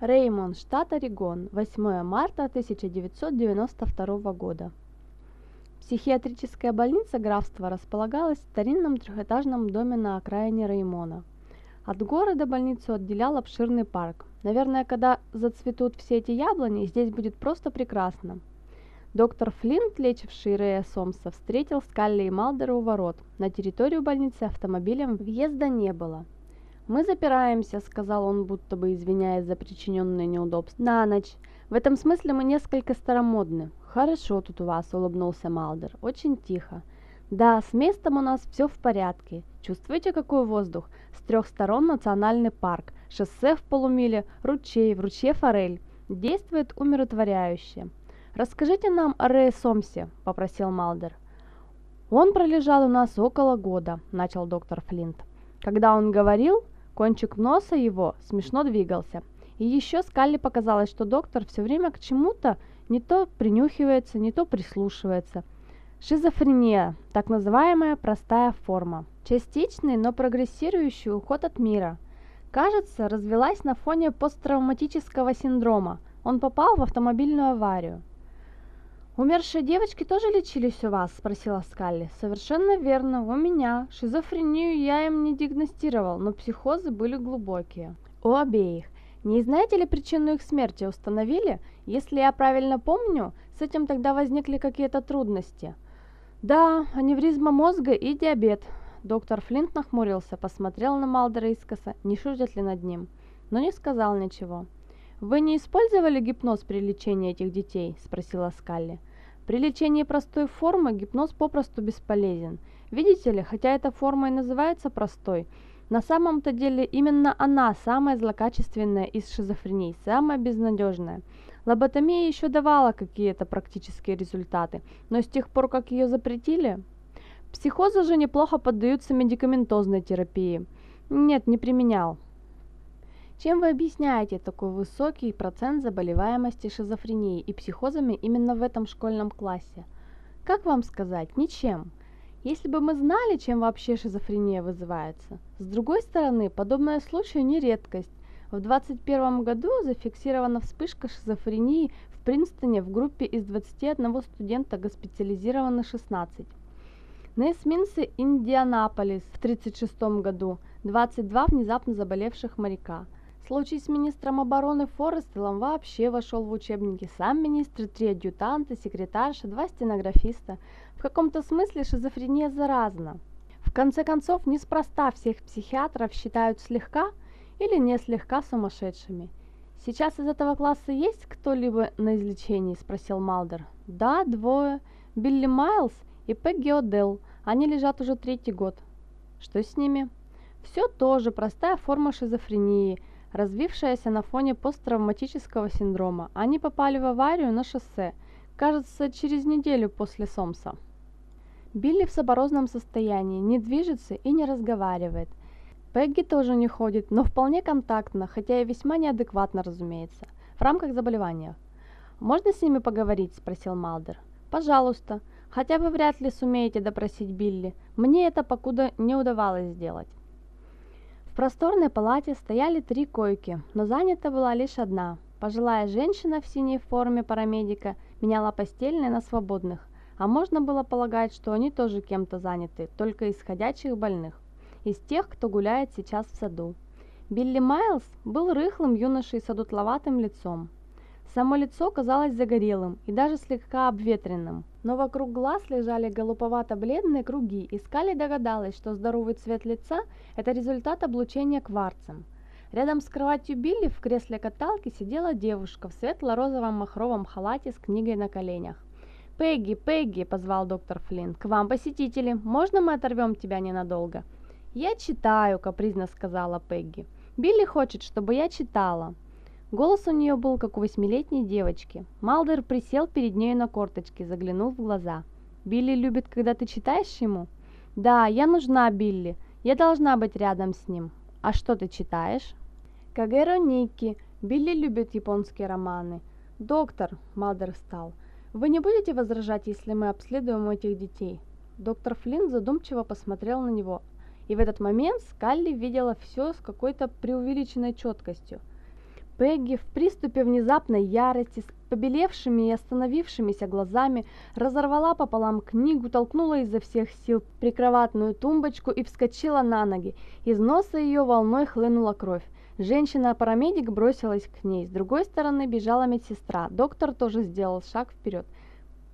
Реймон, штат Орегон, 8 марта 1992 года. Психиатрическая больница графства располагалась в старинном трехэтажном доме на окраине Реймона. От города больницу отделял обширный парк. Наверное, когда зацветут все эти яблони, здесь будет просто прекрасно. Доктор Флинт, лечивший Рэя Сомса, встретил Скалли и Малдера у ворот. На территорию больницы автомобилем въезда не было. «Мы запираемся», — сказал он, будто бы извиняясь за причиненные неудобства. «На ночь. В этом смысле мы несколько старомодны». «Хорошо тут у вас», — улыбнулся Малдер. «Очень тихо». «Да, с местом у нас все в порядке. Чувствуете, какой воздух? С трех сторон национальный парк, шоссе в полумиле, ручей, в ручье форель. Действует умиротворяюще». «Расскажите нам о Рэе Сомсе», — попросил Малдер. «Он пролежал у нас около года», — начал доктор Флинт. Когда он говорил, Кончик носа его смешно двигался. И еще Скалли показалось, что доктор все время к чему-то не то принюхивается, не то прислушивается. Шизофрения, так называемая простая форма. Частичный, но прогрессирующий уход от мира. Кажется, развелась на фоне посттравматического синдрома. Он попал в автомобильную аварию. «Умершие девочки тоже лечились у вас?» – спросила Скалли. «Совершенно верно, у меня. Шизофрению я им не диагностировал, но психозы были глубокие. У обеих. Не знаете ли причину их смерти установили? Если я правильно помню, с этим тогда возникли какие-то трудности». «Да, аневризма мозга и диабет». Доктор Флинт нахмурился, посмотрел на Малдера искоса, не шутят ли над ним, но не сказал ничего. «Вы не использовали гипноз при лечении этих детей?» – спросила Скалли. При лечении простой формы гипноз попросту бесполезен. Видите ли, хотя эта форма и называется простой, на самом-то деле именно она самая злокачественная из шизофрений, самая безнадежная. Лоботомия еще давала какие-то практические результаты, но с тех пор, как ее запретили... Психозы же неплохо поддаются медикаментозной терапии. Нет, не применял. Чем вы объясняете такой высокий процент заболеваемости шизофренией и психозами именно в этом школьном классе? Как вам сказать? Ничем. Если бы мы знали, чем вообще шизофрения вызывается. С другой стороны, подобное случай не редкость. В 2021 году зафиксирована вспышка шизофрении в Принстоне в группе из 21 студента госпитализировано 16. На эсминце Индианаполис в 1936 году 22 внезапно заболевших моряка – Случай с министром обороны Форестелом вообще вошел в учебники. Сам министр, три адъютанта, секретарша, два стенографиста. В каком-то смысле шизофрения заразна. В конце концов, неспроста всех психиатров считают слегка или не слегка сумасшедшими. «Сейчас из этого класса есть кто-либо на излечении?» – спросил Малдер. «Да, двое. Билли Майлз и Пегги О'Делл. Они лежат уже третий год». «Что с ними?» «Все тоже простая форма шизофрении – развившаяся на фоне посттравматического синдрома. Они попали в аварию на шоссе, кажется, через неделю после Сомса. Билли в соборозном состоянии, не движется и не разговаривает. Пегги тоже не ходит, но вполне контактно, хотя и весьма неадекватно, разумеется, в рамках заболевания. «Можно с ними поговорить?» – спросил Малдер. «Пожалуйста. Хотя вы вряд ли сумеете допросить Билли. Мне это покуда не удавалось сделать» просторной палате стояли три койки, но занята была лишь одна. Пожилая женщина в синей форме парамедика меняла постельные на свободных, а можно было полагать, что они тоже кем-то заняты, только из ходячих больных, из тех, кто гуляет сейчас в саду. Билли Майлз был рыхлым юношей с одутловатым лицом. Само лицо казалось загорелым и даже слегка обветренным, но вокруг глаз лежали голубовато-бледные круги, и Скали догадалась, что здоровый цвет лица – это результат облучения кварцем. Рядом с кроватью Билли в кресле каталки сидела девушка в светло-розовом махровом халате с книгой на коленях. «Пегги, Пегги!» – позвал доктор Флинн. «К вам посетители. Можно мы оторвем тебя ненадолго?» «Я читаю», – капризно сказала Пегги. «Билли хочет, чтобы я читала». Голос у нее был, как у восьмилетней девочки. Малдер присел перед ней на корточки, заглянул в глаза. «Билли любит, когда ты читаешь ему?» «Да, я нужна Билли. Я должна быть рядом с ним. А что ты читаешь?» «Кагеро Ники. Билли любит японские романы». «Доктор», — Малдер встал, — «вы не будете возражать, если мы обследуем этих детей?» Доктор Флинн задумчиво посмотрел на него, и в этот момент Скалли видела все с какой-то преувеличенной четкостью. Пегги в приступе внезапной ярости с побелевшими и остановившимися глазами разорвала пополам книгу, толкнула изо всех сил прикроватную тумбочку и вскочила на ноги. Из носа ее волной хлынула кровь. Женщина-парамедик бросилась к ней. С другой стороны бежала медсестра. Доктор тоже сделал шаг вперед.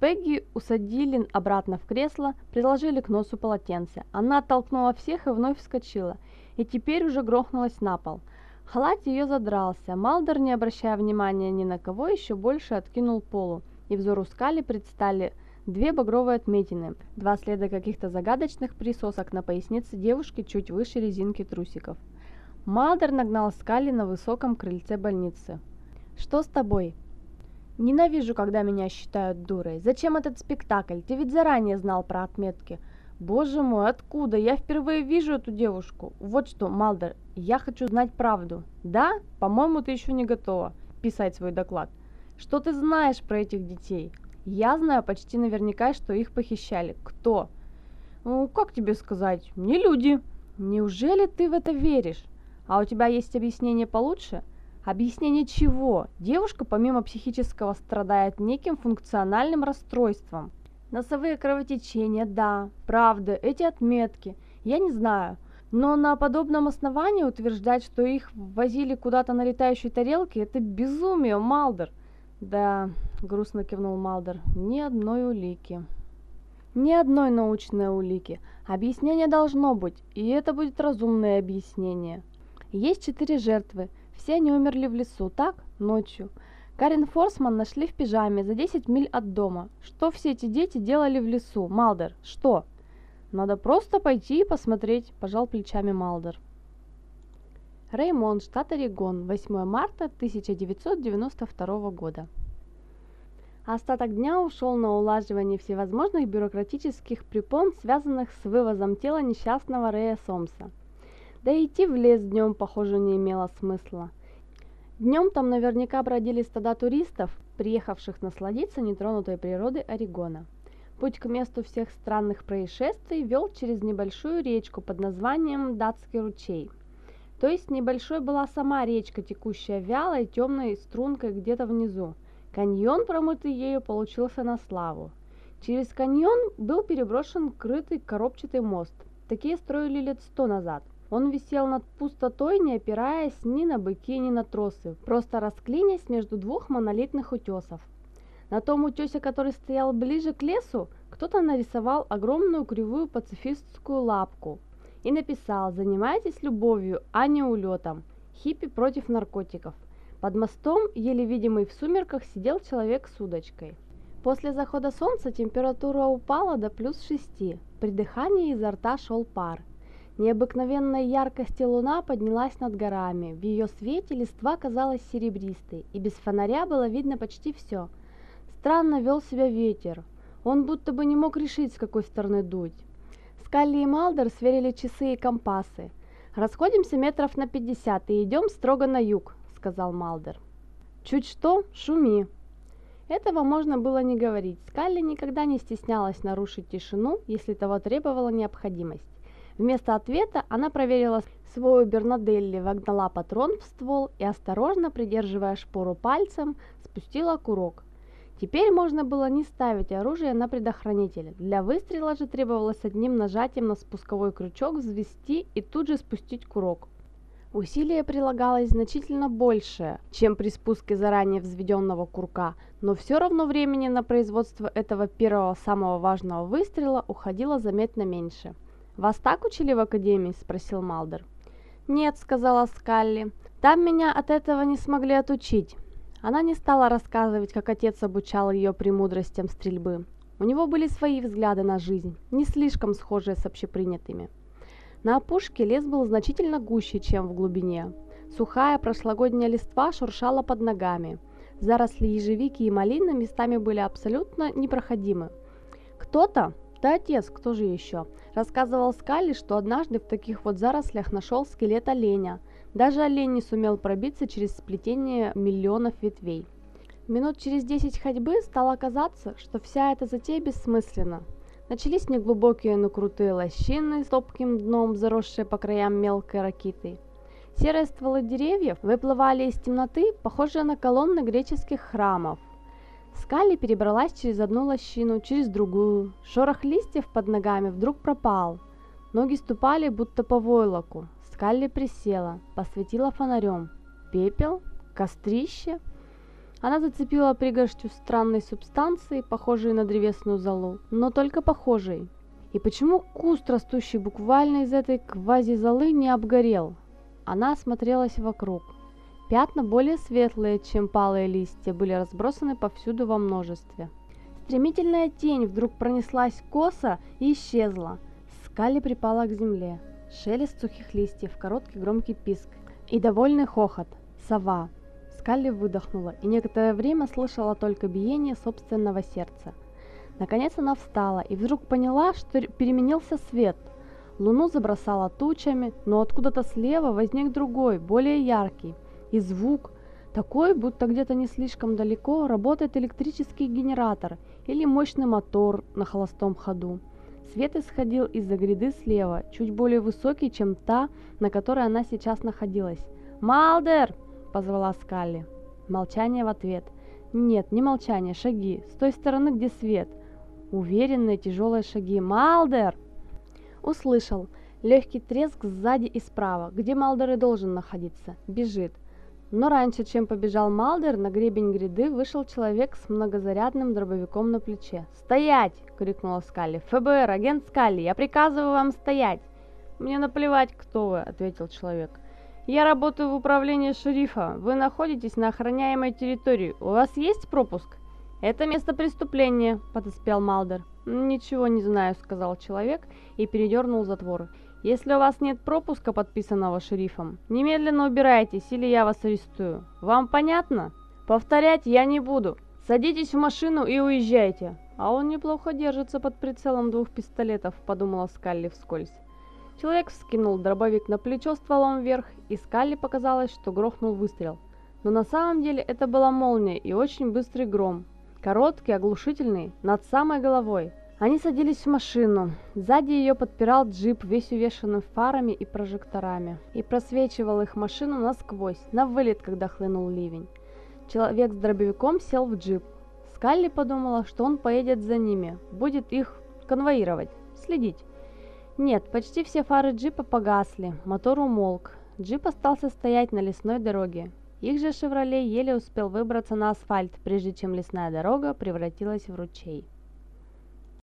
Пегги усадили обратно в кресло, приложили к носу полотенце. Она оттолкнула всех и вновь вскочила. И теперь уже грохнулась на пол. Халат ее задрался. Малдер, не обращая внимания ни на кого, еще больше откинул полу. И взору скали предстали две багровые отметины, два следа каких-то загадочных присосок на пояснице девушки чуть выше резинки трусиков. Малдер нагнал Скалли на высоком крыльце больницы. «Что с тобой?» «Ненавижу, когда меня считают дурой. Зачем этот спектакль? Ты ведь заранее знал про отметки». «Боже мой, откуда? Я впервые вижу эту девушку. Вот что, Малдер, я хочу знать правду. Да? По-моему, ты еще не готова писать свой доклад. Что ты знаешь про этих детей? Я знаю почти наверняка, что их похищали. Кто? Ну, как тебе сказать? Не люди. Неужели ты в это веришь? А у тебя есть объяснение получше? Объяснение чего? Девушка помимо психического страдает неким функциональным расстройством. Носовые кровотечения, да, правда, эти отметки, я не знаю. Но на подобном основании утверждать, что их возили куда-то на летающей тарелке, это безумие, Малдер. Да, грустно кивнул Малдер, ни одной улики. Ни одной научной улики. Объяснение должно быть, и это будет разумное объяснение. Есть четыре жертвы. Все они умерли в лесу, так? Ночью. Карен Форсман нашли в пижаме за 10 миль от дома. Что все эти дети делали в лесу? Малдер, что? Надо просто пойти и посмотреть, пожал плечами Малдер. Реймонд, штат Орегон, 8 марта 1992 года. Остаток дня ушел на улаживание всевозможных бюрократических препон, связанных с вывозом тела несчастного Рэя Сомса – да и идти в лес днем, похоже, не имело смысла. Днем там наверняка бродили стада туристов, приехавших насладиться нетронутой природой Орегона. Путь к месту всех странных происшествий вел через небольшую речку под названием Датский ручей. То есть небольшой была сама речка, текущая вялой темной стрункой где-то внизу. Каньон, промытый ею, получился на славу. Через каньон был переброшен крытый коробчатый мост. Такие строили лет сто назад – он висел над пустотой, не опираясь ни на быки, ни на тросы, просто расклинясь между двух монолитных утесов. На том утесе, который стоял ближе к лесу, кто-то нарисовал огромную кривую пацифистскую лапку и написал «Занимайтесь любовью, а не улетом. Хиппи против наркотиков». Под мостом, еле видимый в сумерках, сидел человек с удочкой. После захода солнца температура упала до плюс шести. При дыхании изо рта шел пар – Необыкновенной яркости луна поднялась над горами. В ее свете листва казалась серебристой, и без фонаря было видно почти все. Странно вел себя ветер. Он будто бы не мог решить, с какой стороны дуть. Скалли и Малдер сверили часы и компасы. «Расходимся метров на пятьдесят и идем строго на юг», — сказал Малдер. «Чуть что, шуми». Этого можно было не говорить. Скалли никогда не стеснялась нарушить тишину, если того требовала необходимость. Вместо ответа она проверила свою Бернаделли, вогнала патрон в ствол и, осторожно придерживая шпору пальцем, спустила курок. Теперь можно было не ставить оружие на предохранитель. Для выстрела же требовалось одним нажатием на спусковой крючок взвести и тут же спустить курок. Усилие прилагалось значительно больше, чем при спуске заранее взведенного курка, но все равно времени на производство этого первого самого важного выстрела уходило заметно меньше. «Вас так учили в академии?» – спросил Малдер. «Нет», – сказала Скалли. «Там меня от этого не смогли отучить». Она не стала рассказывать, как отец обучал ее премудростям стрельбы. У него были свои взгляды на жизнь, не слишком схожие с общепринятыми. На опушке лес был значительно гуще, чем в глубине. Сухая прошлогодняя листва шуршала под ногами. Заросли ежевики и малины местами были абсолютно непроходимы. Кто-то, да отец, кто же еще, рассказывал Скалли, что однажды в таких вот зарослях нашел скелет оленя. Даже олень не сумел пробиться через сплетение миллионов ветвей. Минут через десять ходьбы стало казаться, что вся эта затея бессмысленна. Начались неглубокие, но крутые лощины с топким дном, заросшие по краям мелкой ракитой. Серые стволы деревьев выплывали из темноты, похожие на колонны греческих храмов. Скалли перебралась через одну лощину, через другую. Шорох листьев под ногами вдруг пропал. Ноги ступали, будто по войлоку. Скалли присела, посветила фонарем. Пепел? Кострище? Она зацепила пригоршню странной субстанции, похожей на древесную золу, но только похожей. И почему куст, растущий буквально из этой квази-золы, не обгорел? Она осмотрелась вокруг. Пятна более светлые, чем палые листья, были разбросаны повсюду во множестве. Стремительная тень вдруг пронеслась косо и исчезла. Скали припала к земле. Шелест сухих листьев, короткий громкий писк и довольный хохот. Сова. Скалли выдохнула и некоторое время слышала только биение собственного сердца. Наконец она встала и вдруг поняла, что переменился свет. Луну забросала тучами, но откуда-то слева возник другой, более яркий. И звук такой, будто где-то не слишком далеко работает электрический генератор или мощный мотор на холостом ходу. Свет исходил из-за гряды слева, чуть более высокий, чем та, на которой она сейчас находилась. «Малдер!» – позвала Скалли. Молчание в ответ. «Нет, не молчание, шаги. С той стороны, где свет. Уверенные тяжелые шаги. Малдер!» Услышал. Легкий треск сзади и справа, где Малдер и должен находиться. Бежит. Но раньше, чем побежал Малдер, на гребень гряды вышел человек с многозарядным дробовиком на плече. «Стоять!» — крикнула Скалли. «ФБР, агент Скалли, я приказываю вам стоять!» «Мне наплевать, кто вы», — ответил человек. «Я работаю в управлении шерифа. Вы находитесь на охраняемой территории. У вас есть пропуск?» «Это место преступления», — подоспел Малдер. «Ничего не знаю», — сказал человек и передернул затвор. Если у вас нет пропуска, подписанного шерифом, немедленно убирайтесь, или я вас арестую. Вам понятно? Повторять я не буду. Садитесь в машину и уезжайте. А он неплохо держится под прицелом двух пистолетов, подумала Скалли вскользь. Человек вскинул дробовик на плечо стволом вверх, и Скалли показалось, что грохнул выстрел. Но на самом деле это была молния и очень быстрый гром. Короткий, оглушительный, над самой головой. Они садились в машину. Сзади ее подпирал джип, весь увешанный фарами и прожекторами, и просвечивал их машину насквозь, на вылет, когда хлынул ливень. Человек с дробовиком сел в джип. Скалли подумала, что он поедет за ними, будет их конвоировать, следить. Нет, почти все фары джипа погасли, мотор умолк. Джип остался стоять на лесной дороге. Их же «Шевроле» еле успел выбраться на асфальт, прежде чем лесная дорога превратилась в ручей.